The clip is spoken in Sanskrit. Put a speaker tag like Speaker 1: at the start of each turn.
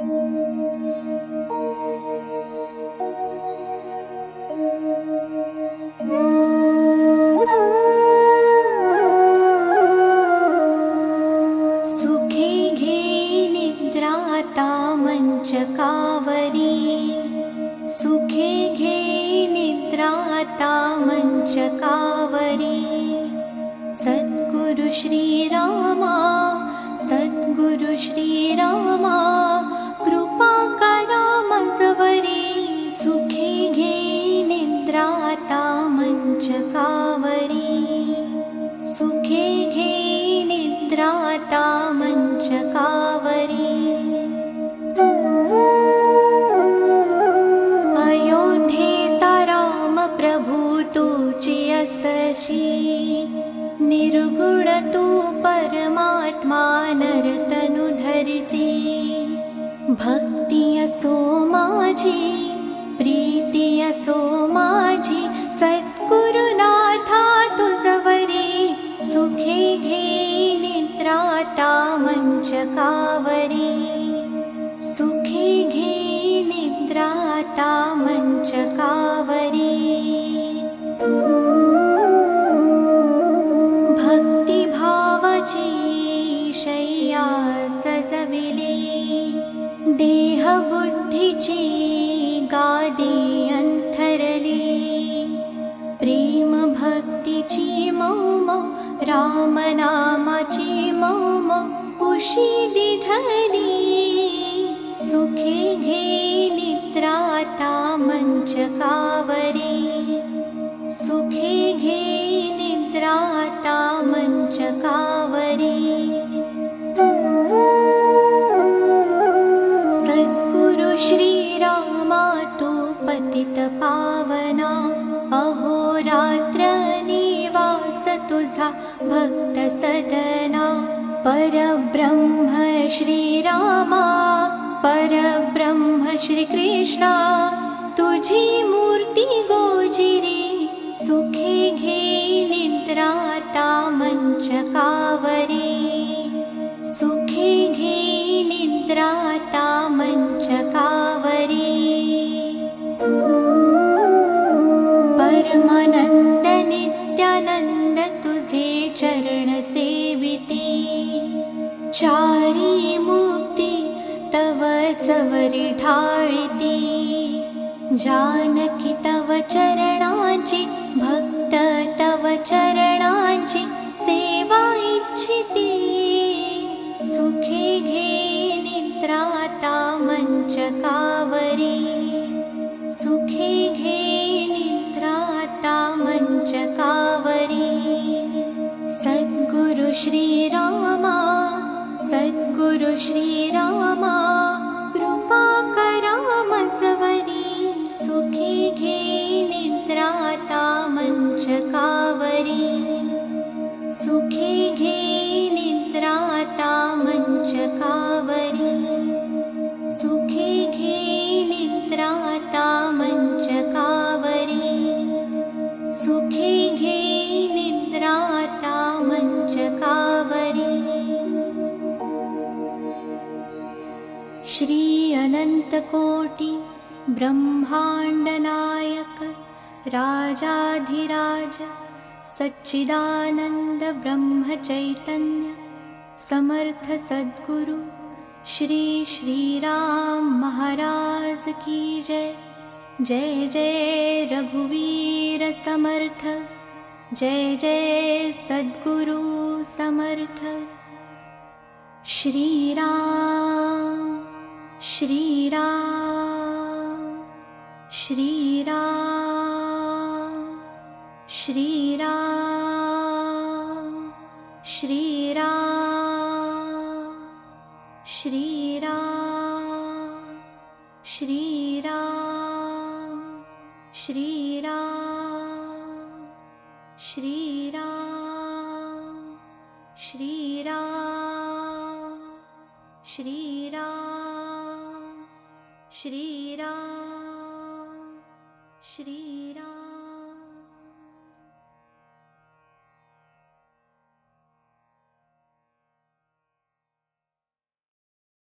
Speaker 1: सुखे घे निद्राता मञ्चकावरी सुखे घे निद्राता मञ्चकावरी सद्गुरु श्रीरामा सद्गुरु श्रीरामा निर्गुण तु परमत्मा नर तनुधरजी भक्ति असो मा प्रीति असो मा सद्गुरुनाथा तु सुखे घे निद्राता मञ्चका शय्या सजविले देहबुद्धिची गादी अन्थरले प्रेम भक्तिची मम रामनामाची मम उषिदि धरी सुखे घे निद्राता मञ्चकावरी सुखे घे निद्राता मञ्चकावरी सद्गुरु श्रीरामा तु पतितपावना अहोरात्र निवास तुझा भक्तसदना परब्रह्म श्रीरामा परब्रह्म श्रीकृष्णा। तुझी मूर्ति निद्राता मञ्चकावरी परमानन्द नित्यानन्द तुझे चरणसेविते चारी मुक्ति तव चवरि ढाळिति। जानकि तव चरणाचि भक्त तव चरणाचि सेवा इच्छिति श्रीरामा सद्गुरु श्रीरामा श्री अनन्तकोटि ब्रह्माण्डनायक राजाधिराज सच्चिदानन्द ब्रह्मचैतन्य समर्थ सद्गुरु श्री श्रीराम महाराज की जय। जय जय रघुवीर समर्थ जय जय सद्गुरु समर्थ। श्रीराम श्रीराम श्रीराम श्रीराम श्रीराम श्रीराम श्रीराम श्रीराम श्रीराम श्रीराम श्रीराम श्रीरा श्रीरा